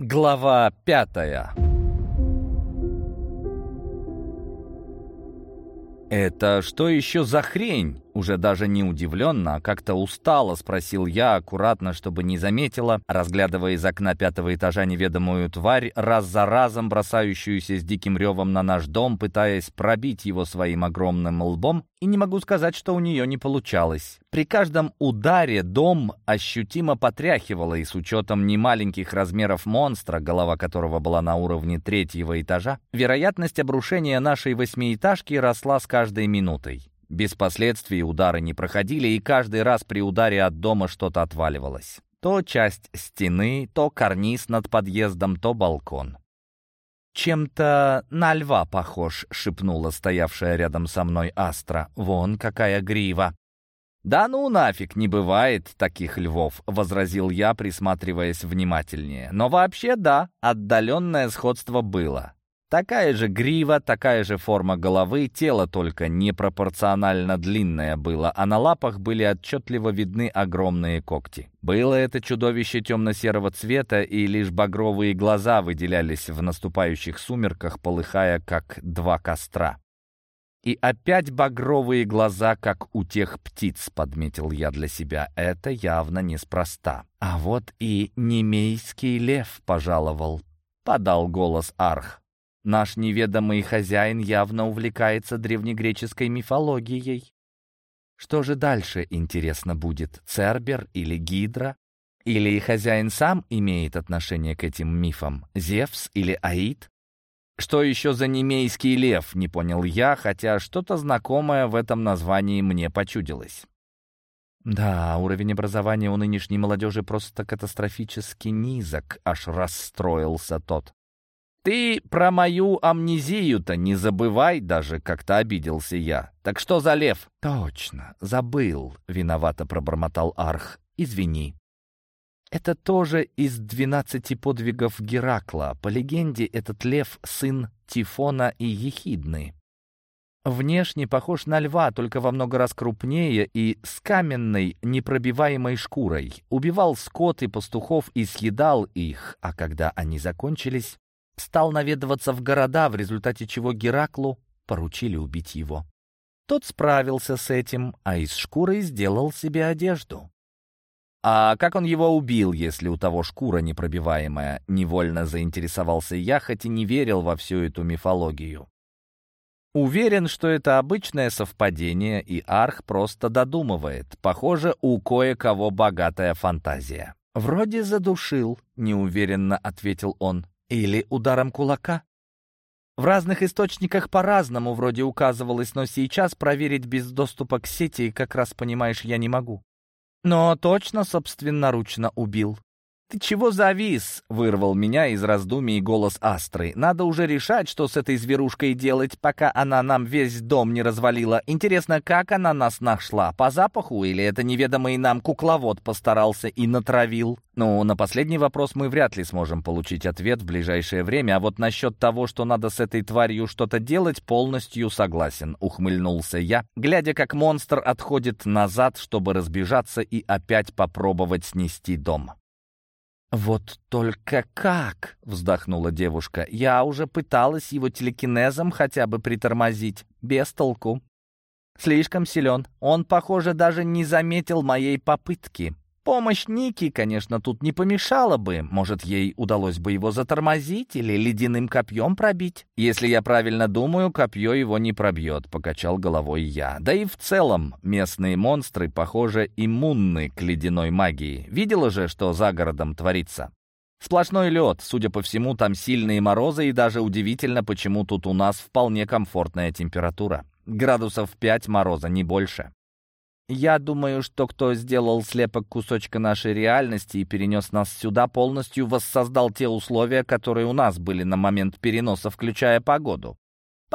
Глава пятая «Это что еще за хрень?» Уже даже не удивленно, а как-то устало спросил я, аккуратно, чтобы не заметила, разглядывая из окна пятого этажа неведомую тварь, раз за разом бросающуюся с диким ревом на наш дом, пытаясь пробить его своим огромным лбом, и не могу сказать, что у нее не получалось. При каждом ударе дом ощутимо потряхивало, и с учетом немаленьких размеров монстра, голова которого была на уровне третьего этажа, вероятность обрушения нашей восьмиэтажки росла с каждой минутой. Без последствий удары не проходили, и каждый раз при ударе от дома что-то отваливалось. То часть стены, то карниз над подъездом, то балкон. «Чем-то на льва похож», — шепнула стоявшая рядом со мной Астра. «Вон какая грива!» «Да ну нафиг, не бывает таких львов», — возразил я, присматриваясь внимательнее. «Но вообще да, отдаленное сходство было. Такая же грива, такая же форма головы, тело только непропорционально длинное было, а на лапах были отчетливо видны огромные когти. Было это чудовище темно-серого цвета, и лишь багровые глаза выделялись в наступающих сумерках, полыхая как два костра. «И опять багровые глаза, как у тех птиц», — подметил я для себя. «Это явно неспроста». «А вот и немейский лев пожаловал», — подал голос Арх. Наш неведомый хозяин явно увлекается древнегреческой мифологией. Что же дальше, интересно, будет? Цербер или Гидра? Или хозяин сам имеет отношение к этим мифам? Зевс или Аид? Что еще за немейский лев, не понял я, хотя что-то знакомое в этом названии мне почудилось. Да, уровень образования у нынешней молодежи просто катастрофически низок, аж расстроился тот. «Ты про мою амнезию-то не забывай даже», — как-то обиделся я. «Так что за лев?» «Точно, забыл», — виновато пробормотал Арх. «Извини». Это тоже из двенадцати подвигов Геракла. По легенде, этот лев — сын Тифона и Ехидны. Внешне похож на льва, только во много раз крупнее и с каменной, непробиваемой шкурой. Убивал скот и пастухов и съедал их, а когда они закончились, стал наведываться в города, в результате чего Гераклу поручили убить его. Тот справился с этим, а из шкуры сделал себе одежду. А как он его убил, если у того шкура непробиваемая? Невольно заинтересовался я, хоть и не верил во всю эту мифологию. Уверен, что это обычное совпадение, и Арх просто додумывает. Похоже, у кое-кого богатая фантазия. «Вроде задушил», — неуверенно ответил он. Или ударом кулака? В разных источниках по-разному вроде указывалось, но сейчас проверить без доступа к сети, как раз понимаешь, я не могу. Но точно собственноручно убил. «Ты чего завис?» — вырвал меня из раздумий голос Астры. «Надо уже решать, что с этой зверушкой делать, пока она нам весь дом не развалила. Интересно, как она нас нашла? По запаху или это неведомый нам кукловод постарался и натравил?» Ну, на последний вопрос мы вряд ли сможем получить ответ в ближайшее время, а вот насчет того, что надо с этой тварью что-то делать, полностью согласен, ухмыльнулся я, глядя, как монстр отходит назад, чтобы разбежаться и опять попробовать снести дом. «Вот только как!» — вздохнула девушка. «Я уже пыталась его телекинезом хотя бы притормозить. Без толку. Слишком силен. Он, похоже, даже не заметил моей попытки. Помощь Ники, конечно, тут не помешала бы. Может, ей удалось бы его затормозить или ледяным копьем пробить? Если я правильно думаю, копье его не пробьет, покачал головой я. Да и в целом местные монстры, похоже, иммунны к ледяной магии. Видела же, что за городом творится? Сплошной лед, судя по всему, там сильные морозы, и даже удивительно, почему тут у нас вполне комфортная температура. Градусов 5 мороза, не больше. Я думаю, что кто сделал слепок кусочка нашей реальности и перенес нас сюда, полностью воссоздал те условия, которые у нас были на момент переноса, включая погоду.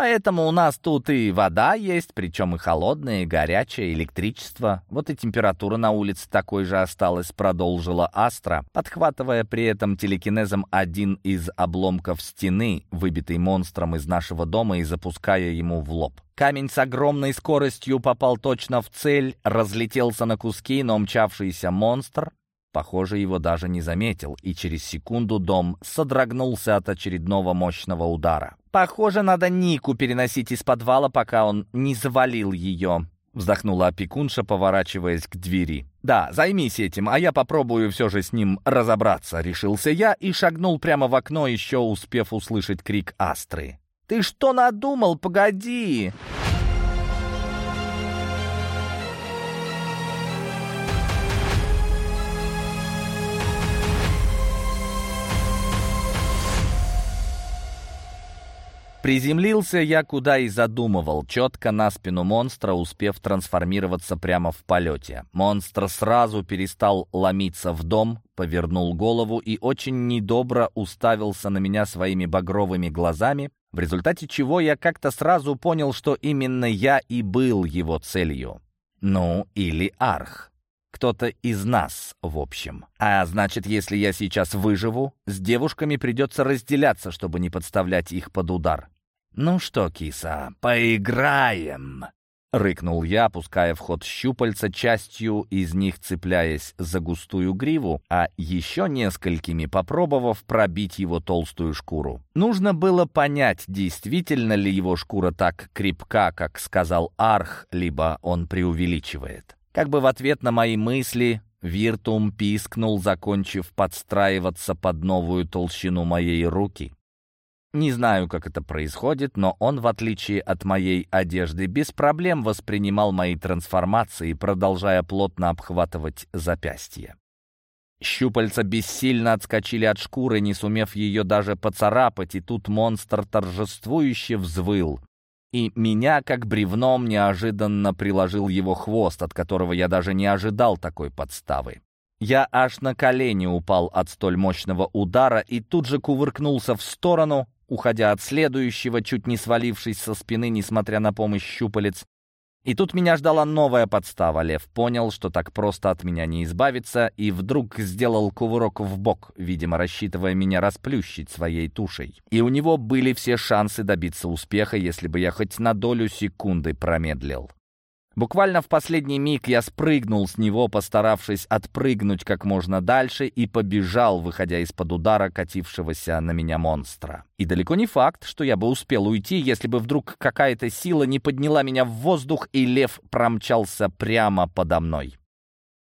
Поэтому у нас тут и вода есть, причем и холодная, и горячая, электричество. Вот и температура на улице такой же осталась, продолжила Астра, подхватывая при этом телекинезом один из обломков стены, выбитый монстром из нашего дома и запуская ему в лоб. Камень с огромной скоростью попал точно в цель, разлетелся на куски, но мчавшийся монстр Похоже, его даже не заметил, и через секунду дом содрогнулся от очередного мощного удара. «Похоже, надо Нику переносить из подвала, пока он не завалил ее», вздохнула опекунша, поворачиваясь к двери. «Да, займись этим, а я попробую все же с ним разобраться», — решился я и шагнул прямо в окно, еще успев услышать крик Астры. «Ты что надумал? Погоди!» Приземлился я куда и задумывал, четко на спину монстра, успев трансформироваться прямо в полете. Монстр сразу перестал ломиться в дом, повернул голову и очень недобро уставился на меня своими багровыми глазами, в результате чего я как-то сразу понял, что именно я и был его целью. Ну, или арх. Кто-то из нас, в общем. А значит, если я сейчас выживу, с девушками придется разделяться, чтобы не подставлять их под удар. «Ну что, киса, поиграем!» — рыкнул я, опуская в ход щупальца, частью из них цепляясь за густую гриву, а еще несколькими попробовав пробить его толстую шкуру. Нужно было понять, действительно ли его шкура так крепка, как сказал Арх, либо он преувеличивает. Как бы в ответ на мои мысли Виртум пискнул, закончив подстраиваться под новую толщину моей руки. Не знаю, как это происходит, но он, в отличие от моей одежды, без проблем воспринимал мои трансформации, продолжая плотно обхватывать запястье. Щупальца бессильно отскочили от шкуры, не сумев ее даже поцарапать, и тут монстр торжествующе взвыл. И меня, как бревном, неожиданно приложил его хвост, от которого я даже не ожидал такой подставы. Я аж на колени упал от столь мощного удара и тут же кувыркнулся в сторону, уходя от следующего, чуть не свалившись со спины, несмотря на помощь щупалец. И тут меня ждала новая подстава. Лев понял, что так просто от меня не избавиться, и вдруг сделал кувырок в бок, видимо, рассчитывая меня расплющить своей тушей. И у него были все шансы добиться успеха, если бы я хоть на долю секунды промедлил. Буквально в последний миг я спрыгнул с него, постаравшись отпрыгнуть как можно дальше, и побежал, выходя из-под удара катившегося на меня монстра. И далеко не факт, что я бы успел уйти, если бы вдруг какая-то сила не подняла меня в воздух, и лев промчался прямо подо мной.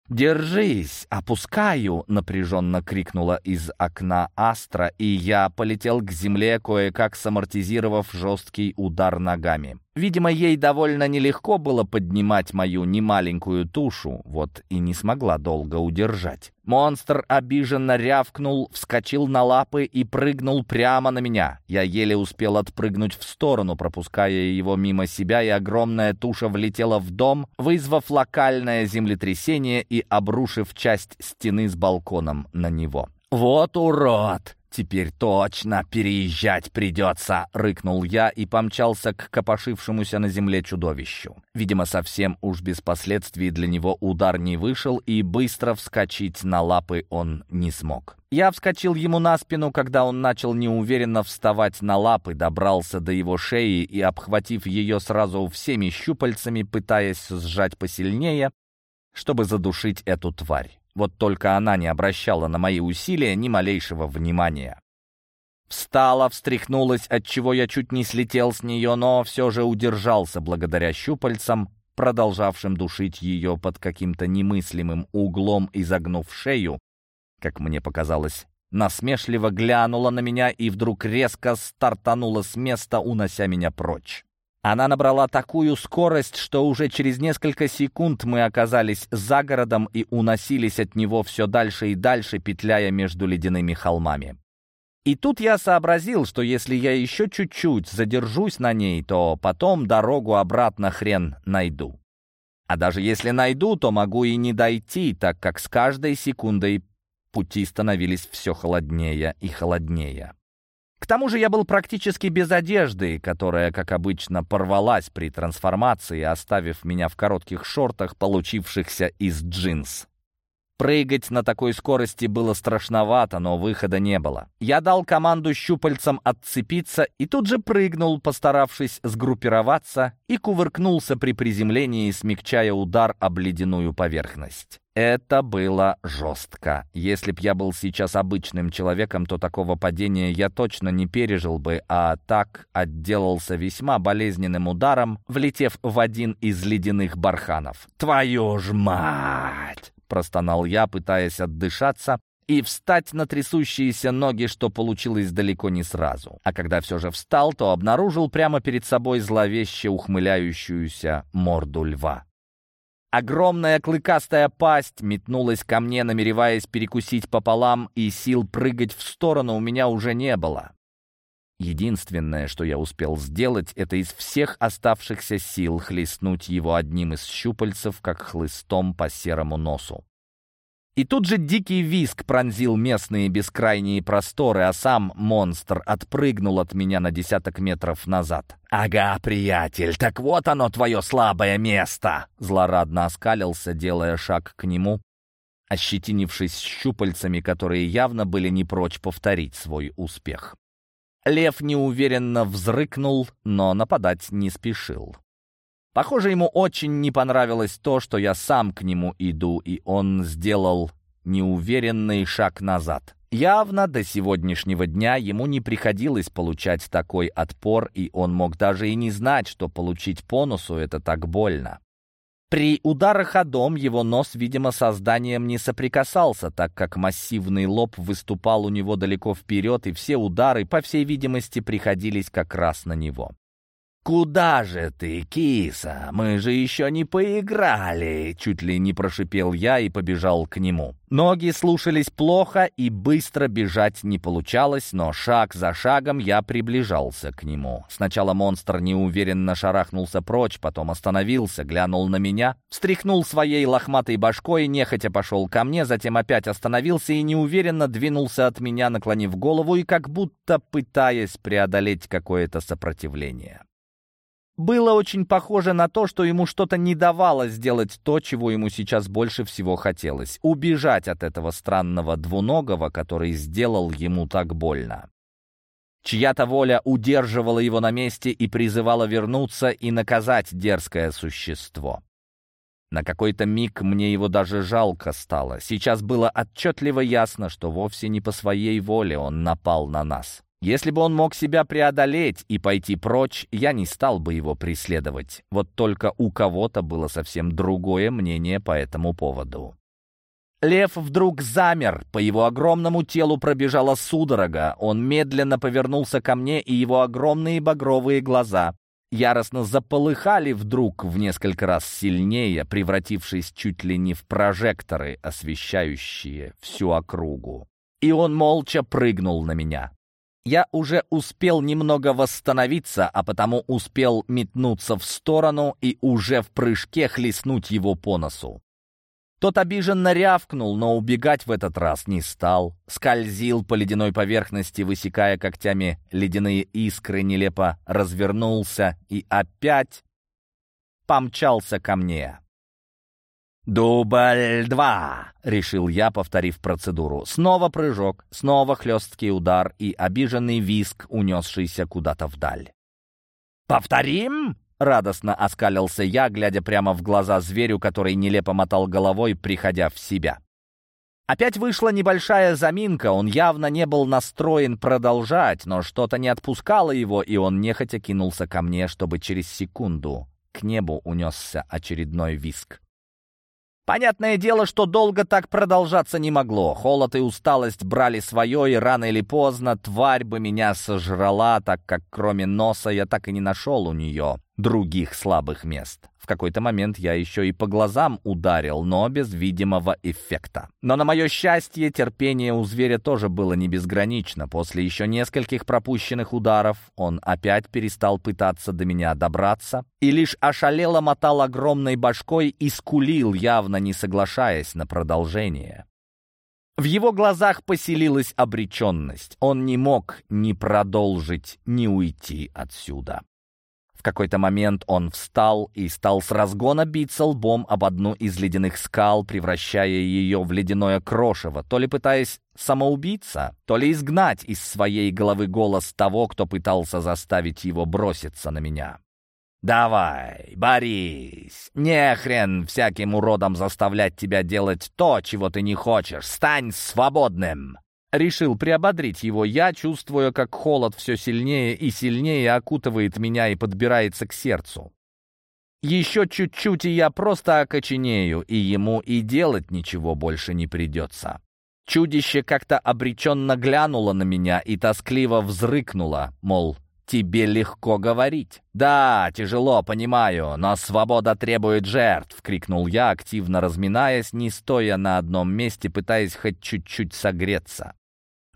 «Держись! Опускаю!» — напряженно крикнула из окна Астра, и я полетел к земле, кое-как самортизировав жесткий удар ногами. Видимо, ей довольно нелегко было поднимать мою немаленькую тушу, вот и не смогла долго удержать. Монстр обиженно рявкнул, вскочил на лапы и прыгнул прямо на меня. Я еле успел отпрыгнуть в сторону, пропуская его мимо себя, и огромная туша влетела в дом, вызвав локальное землетрясение и обрушив часть стены с балконом на него. «Вот урод!» «Теперь точно переезжать придется!» — рыкнул я и помчался к копошившемуся на земле чудовищу. Видимо, совсем уж без последствий для него удар не вышел, и быстро вскочить на лапы он не смог. Я вскочил ему на спину, когда он начал неуверенно вставать на лапы, добрался до его шеи и, обхватив ее сразу всеми щупальцами, пытаясь сжать посильнее, чтобы задушить эту тварь. Вот только она не обращала на мои усилия ни малейшего внимания. Встала, встряхнулась, отчего я чуть не слетел с нее, но все же удержался благодаря щупальцам, продолжавшим душить ее под каким-то немыслимым углом, изогнув шею, как мне показалось, насмешливо глянула на меня и вдруг резко стартанула с места, унося меня прочь. Она набрала такую скорость, что уже через несколько секунд мы оказались за городом и уносились от него все дальше и дальше, петляя между ледяными холмами. И тут я сообразил, что если я еще чуть-чуть задержусь на ней, то потом дорогу обратно хрен найду. А даже если найду, то могу и не дойти, так как с каждой секундой пути становились все холоднее и холоднее. К тому же я был практически без одежды, которая, как обычно, порвалась при трансформации, оставив меня в коротких шортах, получившихся из джинс. Прыгать на такой скорости было страшновато, но выхода не было. Я дал команду щупальцам отцепиться и тут же прыгнул, постаравшись сгруппироваться, и кувыркнулся при приземлении, смягчая удар об ледяную поверхность. Это было жестко. Если б я был сейчас обычным человеком, то такого падения я точно не пережил бы, а так отделался весьма болезненным ударом, влетев в один из ледяных барханов. «Твою ж мать!» Простонал я, пытаясь отдышаться и встать на трясущиеся ноги, что получилось далеко не сразу. А когда все же встал, то обнаружил прямо перед собой зловеще ухмыляющуюся морду льва. Огромная клыкастая пасть метнулась ко мне, намереваясь перекусить пополам, и сил прыгать в сторону у меня уже не было. Единственное, что я успел сделать, это из всех оставшихся сил хлестнуть его одним из щупальцев, как хлыстом по серому носу. И тут же дикий виск пронзил местные бескрайние просторы, а сам монстр отпрыгнул от меня на десяток метров назад. «Ага, приятель, так вот оно твое слабое место!» Злорадно оскалился, делая шаг к нему, ощетинившись щупальцами, которые явно были не прочь повторить свой успех. Лев неуверенно взрыкнул, но нападать не спешил. Похоже, ему очень не понравилось то, что я сам к нему иду, и он сделал неуверенный шаг назад. Явно до сегодняшнего дня ему не приходилось получать такой отпор, и он мог даже и не знать, что получить по носу — это так больно. При ударах о дом его нос, видимо, со зданием не соприкасался, так как массивный лоб выступал у него далеко вперед, и все удары, по всей видимости, приходились как раз на него. «Куда же ты, киса? Мы же еще не поиграли!» Чуть ли не прошипел я и побежал к нему. Ноги слушались плохо и быстро бежать не получалось, но шаг за шагом я приближался к нему. Сначала монстр неуверенно шарахнулся прочь, потом остановился, глянул на меня, встряхнул своей лохматой башкой, нехотя пошел ко мне, затем опять остановился и неуверенно двинулся от меня, наклонив голову и как будто пытаясь преодолеть какое-то сопротивление было очень похоже на то, что ему что-то не давало сделать то, чего ему сейчас больше всего хотелось — убежать от этого странного двуногого, который сделал ему так больно. Чья-то воля удерживала его на месте и призывала вернуться и наказать дерзкое существо. На какой-то миг мне его даже жалко стало. Сейчас было отчетливо ясно, что вовсе не по своей воле он напал на нас. Если бы он мог себя преодолеть и пойти прочь, я не стал бы его преследовать. Вот только у кого-то было совсем другое мнение по этому поводу. Лев вдруг замер, по его огромному телу пробежала судорога. Он медленно повернулся ко мне, и его огромные багровые глаза яростно заполыхали вдруг в несколько раз сильнее, превратившись чуть ли не в прожекторы, освещающие всю округу. И он молча прыгнул на меня. Я уже успел немного восстановиться, а потому успел метнуться в сторону и уже в прыжке хлестнуть его по носу. Тот обиженно рявкнул, но убегать в этот раз не стал. Скользил по ледяной поверхности, высекая когтями ледяные искры, нелепо развернулся и опять помчался ко мне. «Дубль два!» — решил я, повторив процедуру. Снова прыжок, снова хлесткий удар и обиженный виск, унесшийся куда-то вдаль. «Повторим?» — радостно оскалился я, глядя прямо в глаза зверю, который нелепо мотал головой, приходя в себя. Опять вышла небольшая заминка, он явно не был настроен продолжать, но что-то не отпускало его, и он нехотя кинулся ко мне, чтобы через секунду к небу унесся очередной виск. Понятное дело, что долго так продолжаться не могло. Холод и усталость брали свое, и рано или поздно тварь бы меня сожрала, так как кроме носа я так и не нашел у нее других слабых мест. В какой-то момент я еще и по глазам ударил, но без видимого эффекта. Но на мое счастье, терпение у зверя тоже было не безгранично. После еще нескольких пропущенных ударов он опять перестал пытаться до меня добраться и лишь ошалело мотал огромной башкой и скулил, явно не соглашаясь на продолжение. В его глазах поселилась обреченность. Он не мог ни продолжить, ни уйти отсюда. В какой-то момент он встал и стал с разгона биться лбом об одну из ледяных скал, превращая ее в ледяное крошево, то ли пытаясь самоубиться, то ли изгнать из своей головы голос того, кто пытался заставить его броситься на меня. «Давай, Борис, не хрен всяким уродом заставлять тебя делать то, чего ты не хочешь. Стань свободным!» Решил приободрить его я, чувствуя, как холод все сильнее и сильнее окутывает меня и подбирается к сердцу. Еще чуть-чуть, и я просто окоченею, и ему и делать ничего больше не придется. Чудище как-то обреченно глянуло на меня и тоскливо взрыкнуло, мол, тебе легко говорить». «Да, тяжело, понимаю, но свобода требует жертв», — крикнул я, активно разминаясь, не стоя на одном месте, пытаясь хоть чуть-чуть согреться.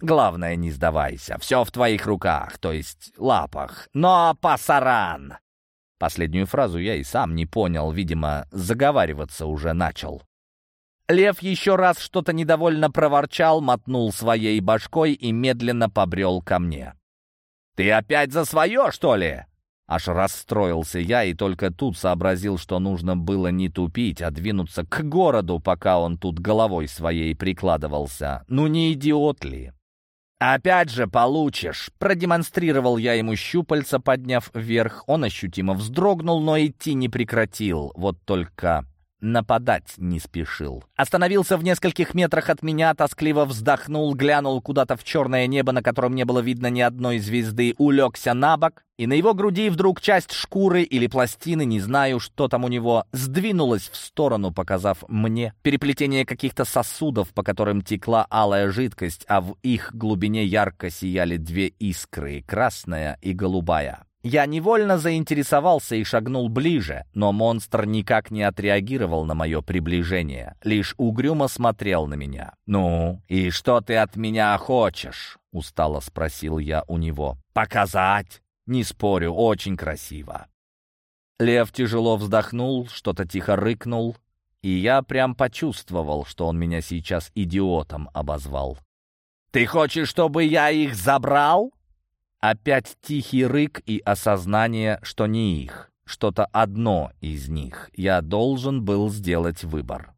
«Главное, не сдавайся. Все в твоих руках, то есть лапах. Но пасаран!» Последнюю фразу я и сам не понял, видимо, заговариваться уже начал. Лев еще раз что-то недовольно проворчал, мотнул своей башкой и медленно побрел ко мне. «Ты опять за свое, что ли?» Аж расстроился я и только тут сообразил, что нужно было не тупить, а двинуться к городу, пока он тут головой своей прикладывался. Ну не идиот ли? «Опять же получишь!» Продемонстрировал я ему щупальца, подняв вверх. Он ощутимо вздрогнул, но идти не прекратил. Вот только нападать не спешил. Остановился в нескольких метрах от меня, тоскливо вздохнул, глянул куда-то в черное небо, на котором не было видно ни одной звезды, улегся на бок, и на его груди вдруг часть шкуры или пластины, не знаю, что там у него, сдвинулась в сторону, показав мне переплетение каких-то сосудов, по которым текла алая жидкость, а в их глубине ярко сияли две искры, красная и голубая. Я невольно заинтересовался и шагнул ближе, но монстр никак не отреагировал на мое приближение, лишь угрюмо смотрел на меня. «Ну, и что ты от меня хочешь?» — устало спросил я у него. «Показать?» «Не спорю, очень красиво». Лев тяжело вздохнул, что-то тихо рыкнул, и я прям почувствовал, что он меня сейчас идиотом обозвал. «Ты хочешь, чтобы я их забрал?» Опять тихий рык и осознание, что не их, что-то одно из них. Я должен был сделать выбор.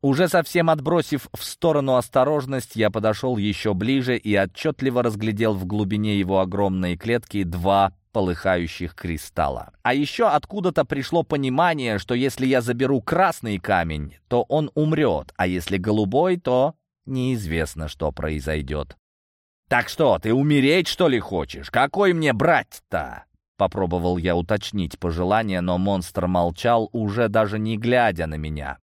Уже совсем отбросив в сторону осторожность, я подошел еще ближе и отчетливо разглядел в глубине его огромной клетки два полыхающих кристалла. А еще откуда-то пришло понимание, что если я заберу красный камень, то он умрет, а если голубой, то неизвестно, что произойдет. «Так что, ты умереть, что ли, хочешь? Какой мне брать-то?» Попробовал я уточнить пожелание, но монстр молчал, уже даже не глядя на меня.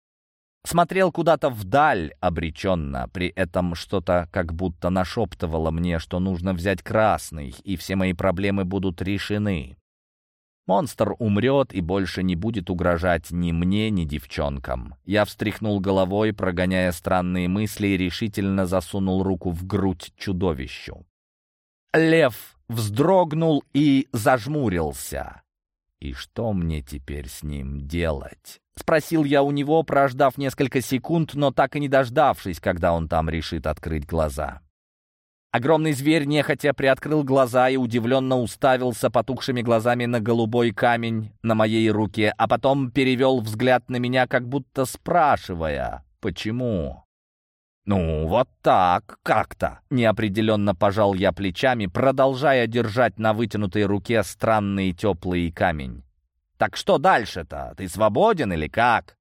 Смотрел куда-то вдаль обреченно, при этом что-то как будто нашептывало мне, что нужно взять красный, и все мои проблемы будут решены. Монстр умрет и больше не будет угрожать ни мне, ни девчонкам. Я встряхнул головой, прогоняя странные мысли, и решительно засунул руку в грудь чудовищу. Лев вздрогнул и зажмурился. «И что мне теперь с ним делать?» — спросил я у него, прождав несколько секунд, но так и не дождавшись, когда он там решит открыть глаза. Огромный зверь нехотя приоткрыл глаза и удивленно уставился потухшими глазами на голубой камень на моей руке, а потом перевел взгляд на меня, как будто спрашивая, почему. «Ну, вот так, как-то!» — неопределенно пожал я плечами, продолжая держать на вытянутой руке странный теплый камень. «Так что дальше-то? Ты свободен или как?»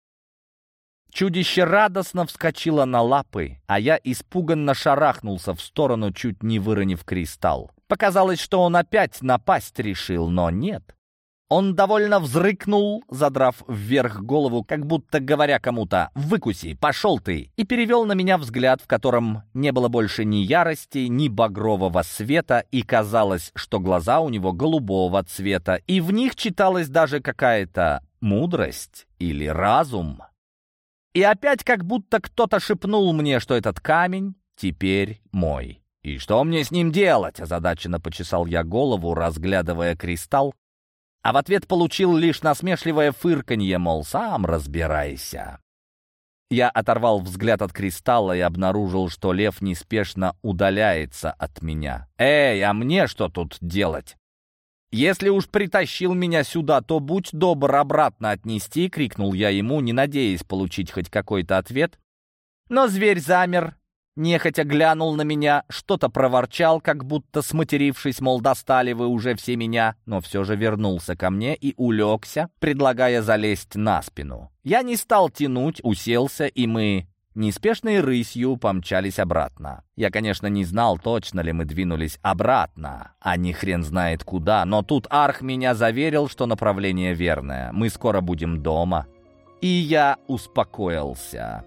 Чудище радостно вскочило на лапы, а я испуганно шарахнулся в сторону, чуть не выронив кристалл. Показалось, что он опять напасть решил, но нет. Он довольно взрыкнул, задрав вверх голову, как будто говоря кому-то «Выкуси, пошел ты!» и перевел на меня взгляд, в котором не было больше ни ярости, ни багрового света, и казалось, что глаза у него голубого цвета, и в них читалась даже какая-то мудрость или разум. И опять как будто кто-то шепнул мне, что этот камень теперь мой. «И что мне с ним делать?» — озадаченно почесал я голову, разглядывая кристалл, а в ответ получил лишь насмешливое фырканье, мол, сам разбирайся. Я оторвал взгляд от кристалла и обнаружил, что лев неспешно удаляется от меня. «Эй, а мне что тут делать?» «Если уж притащил меня сюда, то будь добр обратно отнести!» — крикнул я ему, не надеясь получить хоть какой-то ответ. Но зверь замер, нехотя глянул на меня, что-то проворчал, как будто сматерившись, мол, достали вы уже все меня, но все же вернулся ко мне и улегся, предлагая залезть на спину. Я не стал тянуть, уселся, и мы неспешной рысью помчались обратно. Я, конечно, не знал, точно ли мы двинулись обратно, а ни хрен знает куда, но тут Арх меня заверил, что направление верное. Мы скоро будем дома. И я успокоился.